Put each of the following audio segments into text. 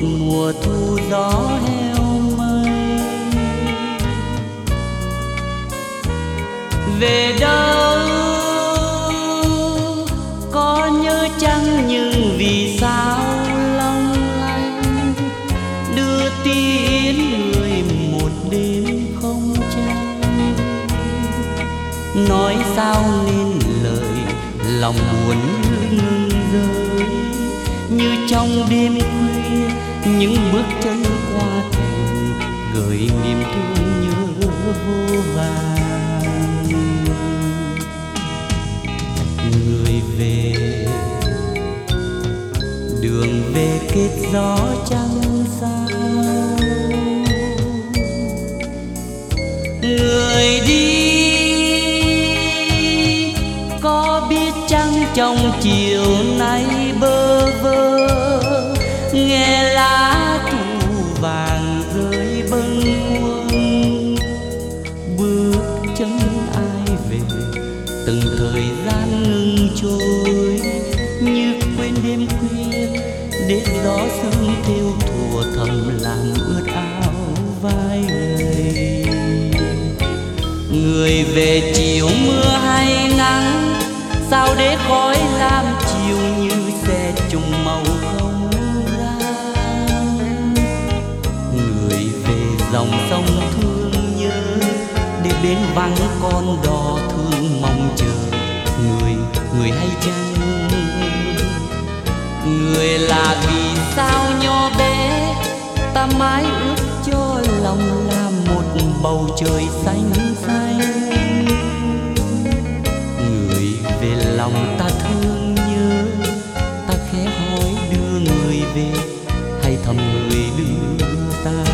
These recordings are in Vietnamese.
mùa thu gió heo mây. Về đâu có nhớ chăng nhưng vì sao long lanh đưa tin người một đêm không trăng nói sao nên lời lòng buồn như ngừng rơi? Như trong đêm khuya, những bước chân qua thềm gửi niềm thương nhớ vô vàn. Người về, đường về kết gió trăng sao. Người đi, có biết chăng trong chiều nay nghe lá thu vàng rơi bâng khuâng. Bước chân ai về, từng thời gian ngừng trôi. Như quên đêm khuya để gió sương theo thùa thầm làm ướt áo vai người. Người về chiều mưa hay nắng, sao để khói lao để bên vắng, con đò thương mong chờ. Người người hay chăng? Người là vì sao nho bé? Ta mãi ước cho lòng là một bầu trời xanh xanh. Người về lòng ta thương nhớ, ta khẽ hỏi đưa người về, hay thầm người đưa ta.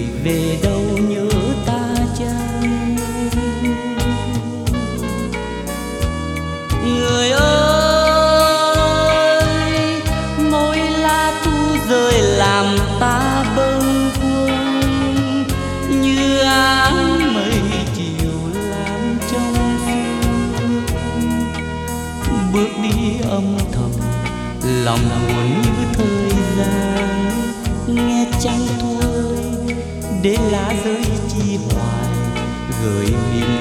Người về đâu nhớ ta chăng? Người ơi, mỗi lá thu rơi làm ta bâng khuâng. Như áng mây chiều làm trong sương bước đi âm thầm, lòng buồn như thời gian. Nghe trăng thua để lá rơi chi hoài gửi niềm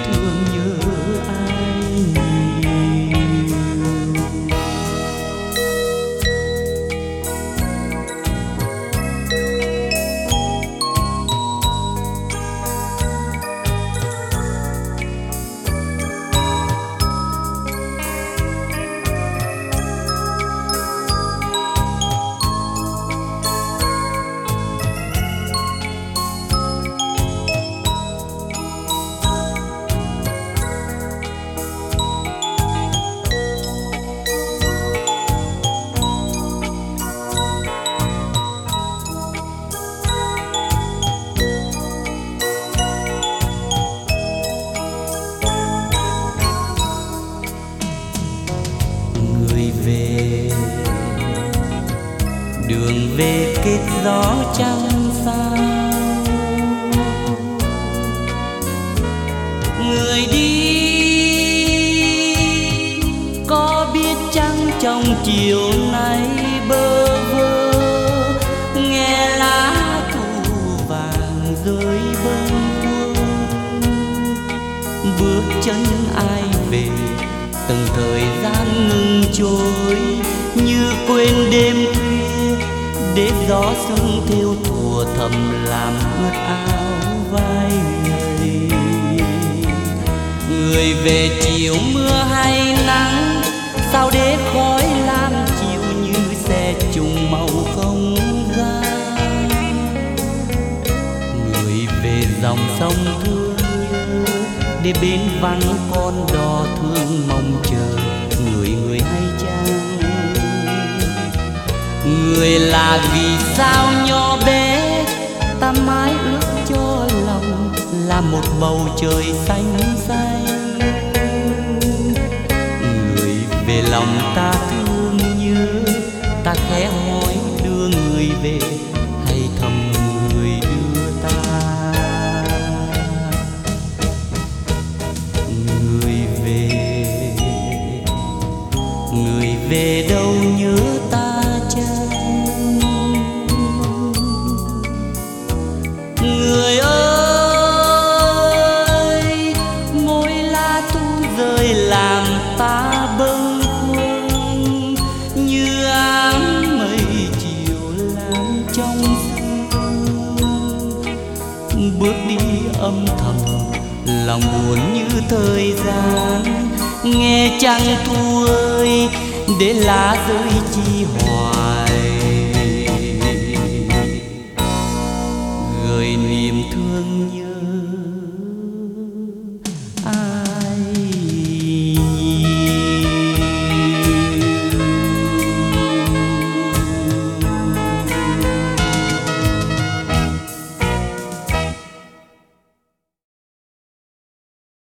đường về kết gió trăng sao. Người đi có biết chăng trong chiều nay bơ vơ, nghe lá thu vàng rơi bâng khuâng. Bước chân ai về, từng thời gian ngừng trôi như quên đêm khuya để gió sương theo thùa thầm làm ướt áo vai người. Người về chiều mưa hay nắng, sao để khói lam chiều như xe trùng màu không gian? Người về dòng sông thương như để bên vắng con đò thương mong chờ. người là vì sao nhỏ bé, ta mãi ước cho lòng là một bầu trời xanh xanh. Người về lòng ta thương nhớ, ta khẽ hỏi đưa người về, hay thầm người đưa ta. Người về người về đâu? Bước đi âm thầm, lòng buồn như thời gian. Nghe trăng thu ơi, để lá rơi chi hồn.